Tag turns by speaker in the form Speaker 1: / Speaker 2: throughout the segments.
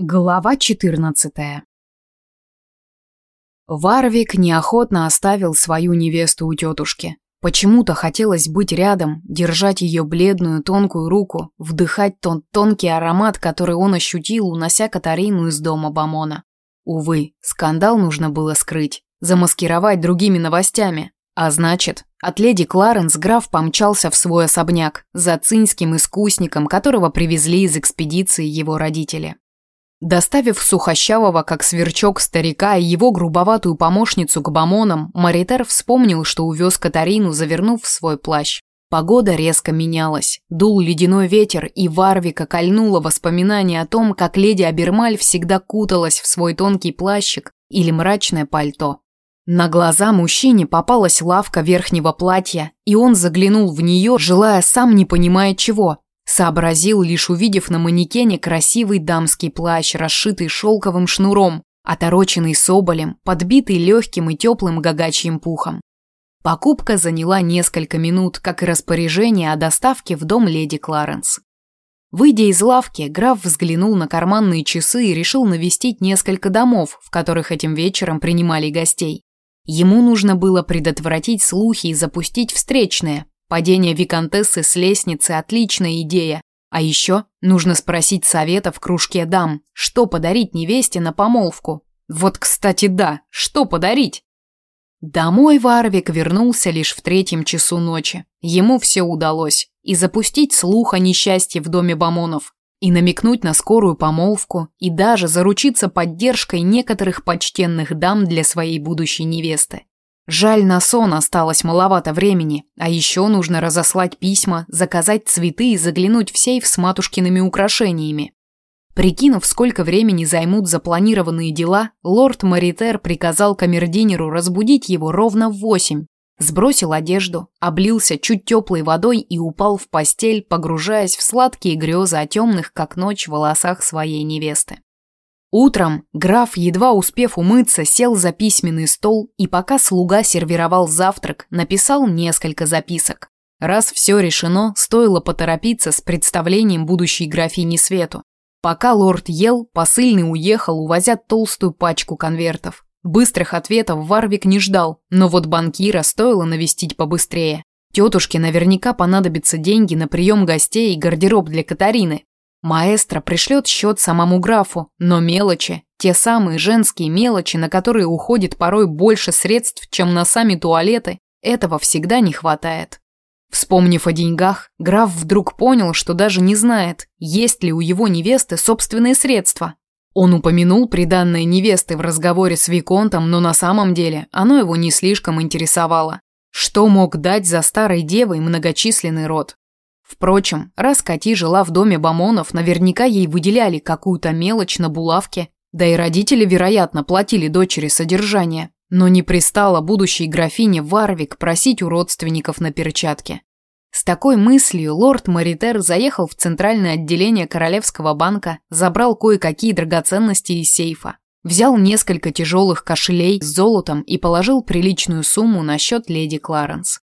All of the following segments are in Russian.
Speaker 1: Глава 14 Варвик неохотно оставил свою невесту у тетушки. Почему-то хотелось быть рядом, держать ее бледную тонкую руку, вдыхать тот тонкий аромат, который он ощутил, унося Катарину из дома Бамона. Увы, скандал нужно было скрыть, замаскировать другими новостями. А значит, от леди Кларенс граф помчался в свой особняк за цинским искусником, которого привезли из экспедиции его родители. Доставив сухощавого, как сверчок, старика и его грубоватую помощницу к бомонам, Маритер вспомнил, что увез Катарину, завернув в свой плащ. Погода резко менялась. Дул ледяной ветер, и Варвика кольнуло воспоминание о том, как леди Абермаль всегда куталась в свой тонкий плащик или мрачное пальто. На глаза мужчине попалась лавка верхнего платья, и он заглянул в нее, желая сам не понимая чего, Сообразил, лишь увидев на манекене красивый дамский плащ, расшитый шелковым шнуром, отороченный соболем, подбитый легким и теплым гагачьим пухом. Покупка заняла несколько минут, как и распоряжение о доставке в дом леди Кларенс. Выйдя из лавки, граф взглянул на карманные часы и решил навестить несколько домов, в которых этим вечером принимали гостей. Ему нужно было предотвратить слухи и запустить встречные, Падение виконтессы с лестницы – отличная идея. А еще нужно спросить совета в кружке дам, что подарить невесте на помолвку. Вот, кстати, да, что подарить? Домой Варвик вернулся лишь в третьем часу ночи. Ему все удалось. И запустить слух о несчастье в доме Бамонов, и намекнуть на скорую помолвку, и даже заручиться поддержкой некоторых почтенных дам для своей будущей невесты. Жаль, на сон осталось маловато времени, а еще нужно разослать письма, заказать цветы и заглянуть в сейф с матушкиными украшениями. Прикинув, сколько времени займут запланированные дела, лорд Маритер приказал камердинеру разбудить его ровно в восемь. Сбросил одежду, облился чуть теплой водой и упал в постель, погружаясь в сладкие грезы о темных, как ночь, волосах своей невесты. Утром граф, едва успев умыться, сел за письменный стол и пока слуга сервировал завтрак, написал несколько записок. Раз все решено, стоило поторопиться с представлением будущей графини Свету. Пока лорд ел, посыльный уехал, увозя толстую пачку конвертов. Быстрых ответов Варвик не ждал, но вот банкира стоило навестить побыстрее. Тетушке наверняка понадобятся деньги на прием гостей и гардероб для Катарины, Маэстро пришлет счет самому графу, но мелочи, те самые женские мелочи, на которые уходит порой больше средств, чем на сами туалеты, этого всегда не хватает. Вспомнив о деньгах, граф вдруг понял, что даже не знает, есть ли у его невесты собственные средства. Он упомянул приданное невесты в разговоре с Виконтом, но на самом деле оно его не слишком интересовало. Что мог дать за старой девой многочисленный род? Впрочем, раз Кати жила в доме Бамонов, наверняка ей выделяли какую-то мелочь на булавке, да и родители, вероятно, платили дочери содержание. Но не пристало будущей графине Варвик просить у родственников на перчатке. С такой мыслью лорд Маритер заехал в центральное отделение Королевского банка, забрал кое-какие драгоценности из сейфа, взял несколько тяжелых кошелей с золотом и положил приличную сумму на счет леди Кларенс.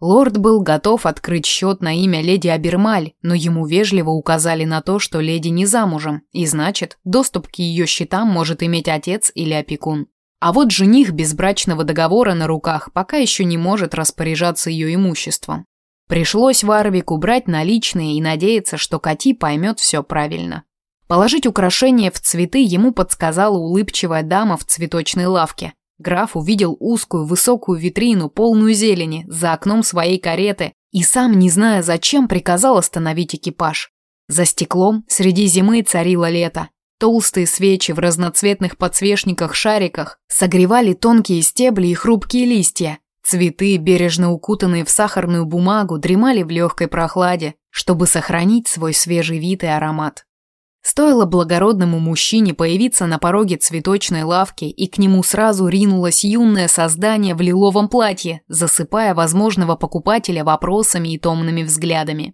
Speaker 1: Лорд был готов открыть счет на имя леди Абермаль, но ему вежливо указали на то, что леди не замужем, и значит, доступ к ее счетам может иметь отец или опекун. А вот жених без брачного договора на руках пока еще не может распоряжаться ее имуществом. Пришлось Варвику брать наличные и надеяться, что Кати поймет все правильно. Положить украшения в цветы ему подсказала улыбчивая дама в цветочной лавке, Граф увидел узкую высокую витрину, полную зелени, за окном своей кареты и сам, не зная зачем, приказал остановить экипаж. За стеклом среди зимы царило лето. Толстые свечи в разноцветных подсвечниках-шариках согревали тонкие стебли и хрупкие листья. Цветы, бережно укутанные в сахарную бумагу, дремали в легкой прохладе, чтобы сохранить свой свежий вид и аромат. Стоило благородному мужчине появиться на пороге цветочной лавки, и к нему сразу ринулось юное создание в лиловом платье, засыпая возможного покупателя вопросами и томными взглядами.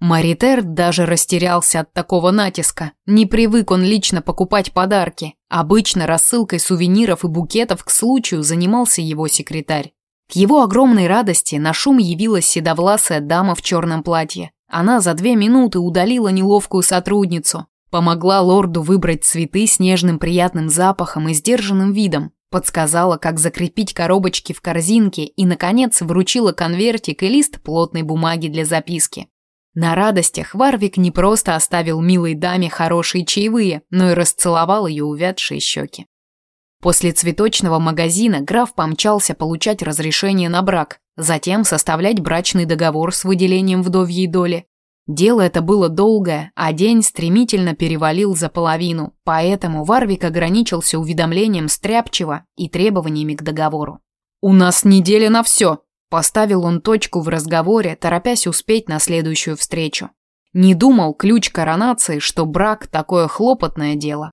Speaker 1: Маритер даже растерялся от такого натиска. Не привык он лично покупать подарки. Обычно рассылкой сувениров и букетов к случаю занимался его секретарь. К его огромной радости на шум явилась седовласая дама в черном платье. Она за две минуты удалила неловкую сотрудницу, Помогла лорду выбрать цветы с нежным приятным запахом и сдержанным видом. Подсказала, как закрепить коробочки в корзинке и, наконец, вручила конвертик и лист плотной бумаги для записки. На радостях Варвик не просто оставил милой даме хорошие чаевые, но и расцеловал ее увядшие щеки. После цветочного магазина граф помчался получать разрешение на брак, затем составлять брачный договор с выделением вдовьей доли. Дело это было долгое, а день стремительно перевалил за половину, поэтому Варвик ограничился уведомлением Стряпчева и требованиями к договору. «У нас неделя на все», Поставил он точку в разговоре, торопясь успеть на следующую встречу. Не думал ключ коронации, что брак – такое хлопотное дело.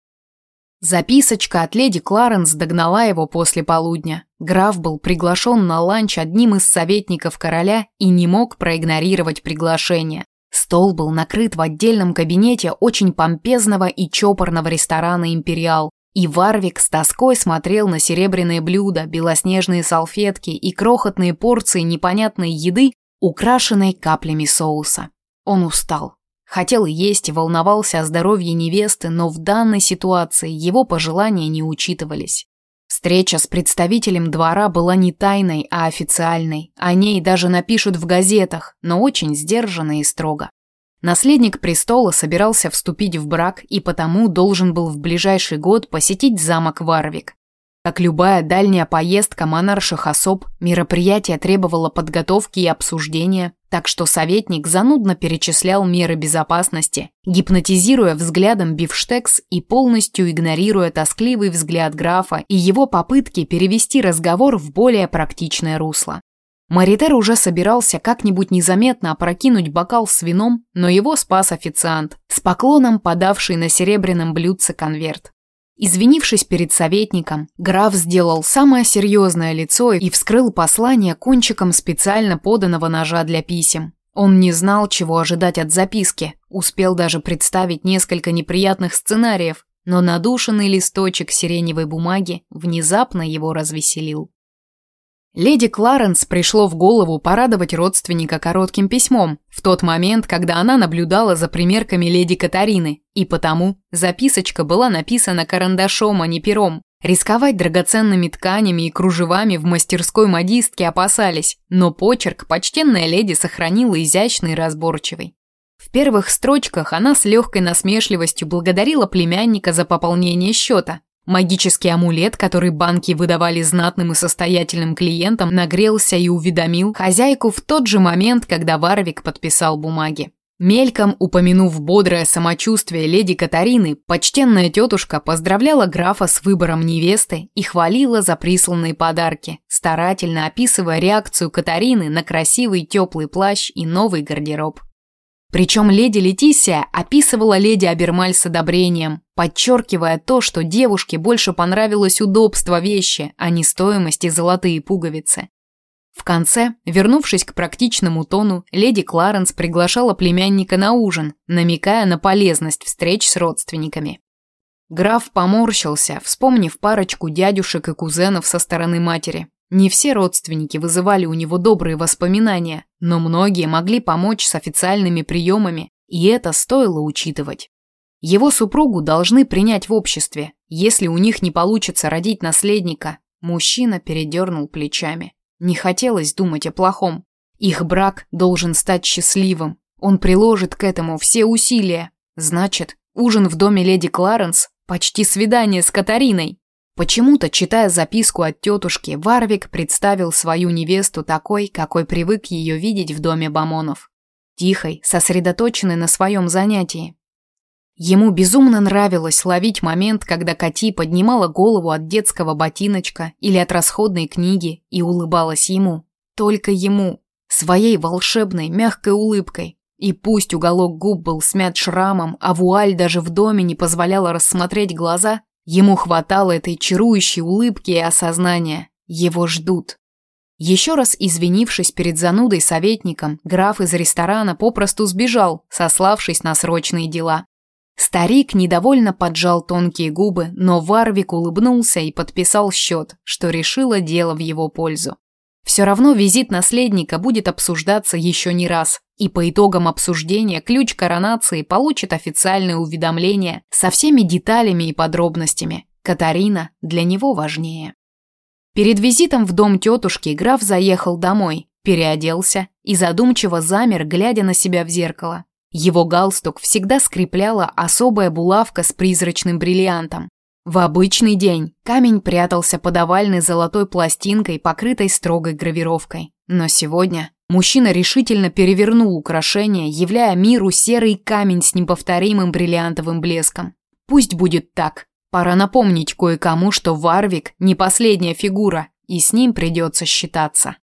Speaker 1: Записочка от леди Кларенс догнала его после полудня. Граф был приглашен на ланч одним из советников короля и не мог проигнорировать приглашение. Стол был накрыт в отдельном кабинете очень помпезного и чопорного ресторана «Империал», и Варвик с тоской смотрел на серебряные блюда, белоснежные салфетки и крохотные порции непонятной еды, украшенной каплями соуса. Он устал. Хотел есть и волновался о здоровье невесты, но в данной ситуации его пожелания не учитывались. Встреча с представителем двора была не тайной, а официальной. О ней даже напишут в газетах, но очень сдержанно и строго. Наследник престола собирался вступить в брак и потому должен был в ближайший год посетить замок Варвик. Как любая дальняя поездка монарших особ, мероприятие требовало подготовки и обсуждения, так что советник занудно перечислял меры безопасности, гипнотизируя взглядом бифштекс и полностью игнорируя тоскливый взгляд графа и его попытки перевести разговор в более практичное русло. Маритер уже собирался как-нибудь незаметно опрокинуть бокал с вином, но его спас официант, с поклоном подавший на серебряном блюдце конверт. Извинившись перед советником, граф сделал самое серьезное лицо и вскрыл послание кончиком специально поданного ножа для писем. Он не знал, чего ожидать от записки, успел даже представить несколько неприятных сценариев, но надушенный листочек сиреневой бумаги внезапно его развеселил. Леди Кларенс пришло в голову порадовать родственника коротким письмом в тот момент, когда она наблюдала за примерками леди Катарины, и потому записочка была написана карандашом, а не пером. Рисковать драгоценными тканями и кружевами в мастерской модистки опасались, но почерк почтенная леди сохранила изящный и разборчивый. В первых строчках она с легкой насмешливостью благодарила племянника за пополнение счета, Магический амулет, который банки выдавали знатным и состоятельным клиентам, нагрелся и уведомил хозяйку в тот же момент, когда Варвик подписал бумаги. Мельком упомянув бодрое самочувствие леди Катарины, почтенная тетушка поздравляла графа с выбором невесты и хвалила за присланные подарки, старательно описывая реакцию Катарины на красивый теплый плащ и новый гардероб. Причем леди Летисия описывала леди Абермаль с одобрением, подчеркивая то, что девушке больше понравилось удобство вещи, а не стоимость и золотые пуговицы. В конце, вернувшись к практичному тону, леди Кларенс приглашала племянника на ужин, намекая на полезность встреч с родственниками. Граф поморщился, вспомнив парочку дядюшек и кузенов со стороны матери, не все родственники вызывали у него добрые воспоминания, но многие могли помочь с официальными приемами, и это стоило учитывать. Его супругу должны принять в обществе. Если у них не получится родить наследника, мужчина передернул плечами. Не хотелось думать о плохом. Их брак должен стать счастливым. Он приложит к этому все усилия. Значит, ужин в доме леди Кларенс – почти свидание с Катариной. Почему-то, читая записку от тетушки, Варвик представил свою невесту такой, какой привык ее видеть в доме Бамонов. Тихой, сосредоточенной на своем занятии. Ему безумно нравилось ловить момент, когда Кати поднимала голову от детского ботиночка или от расходной книги и улыбалась ему. Только ему. Своей волшебной, мягкой улыбкой. И пусть уголок губ был смят шрамом, а вуаль даже в доме не позволяла рассмотреть глаза, Ему хватало этой чарующей улыбки и осознания. Его ждут. Еще раз извинившись перед занудой-советником, граф из ресторана попросту сбежал, сославшись на срочные дела. Старик недовольно поджал тонкие губы, но Варвик улыбнулся и подписал счет, что решило дело в его пользу. Все равно визит наследника будет обсуждаться еще не раз, И по итогам обсуждения ключ коронации получит официальное уведомление со всеми деталями и подробностями. Катарина для него важнее. Перед визитом в дом тетушки граф заехал домой, переоделся и задумчиво замер, глядя на себя в зеркало. Его галстук всегда скрепляла особая булавка с призрачным бриллиантом. В обычный день камень прятался под овальной золотой пластинкой, покрытой строгой гравировкой. Но сегодня мужчина решительно перевернул украшение, являя миру серый камень с неповторимым бриллиантовым блеском. Пусть будет так. Пора напомнить кое-кому, что Варвик не последняя фигура, и с ним придется считаться.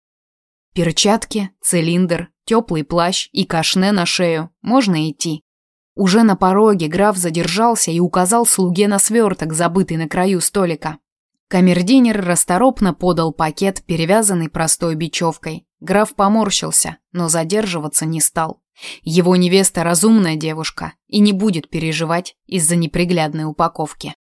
Speaker 1: Перчатки, цилиндр, теплый плащ и кашне на шею. Можно идти. Уже на пороге граф задержался и указал слуге на сверток, забытый на краю столика. Камердинер расторопно подал пакет, перевязанный простой бечевкой. Граф поморщился, но задерживаться не стал. Его невеста разумная девушка и не будет переживать из-за неприглядной упаковки.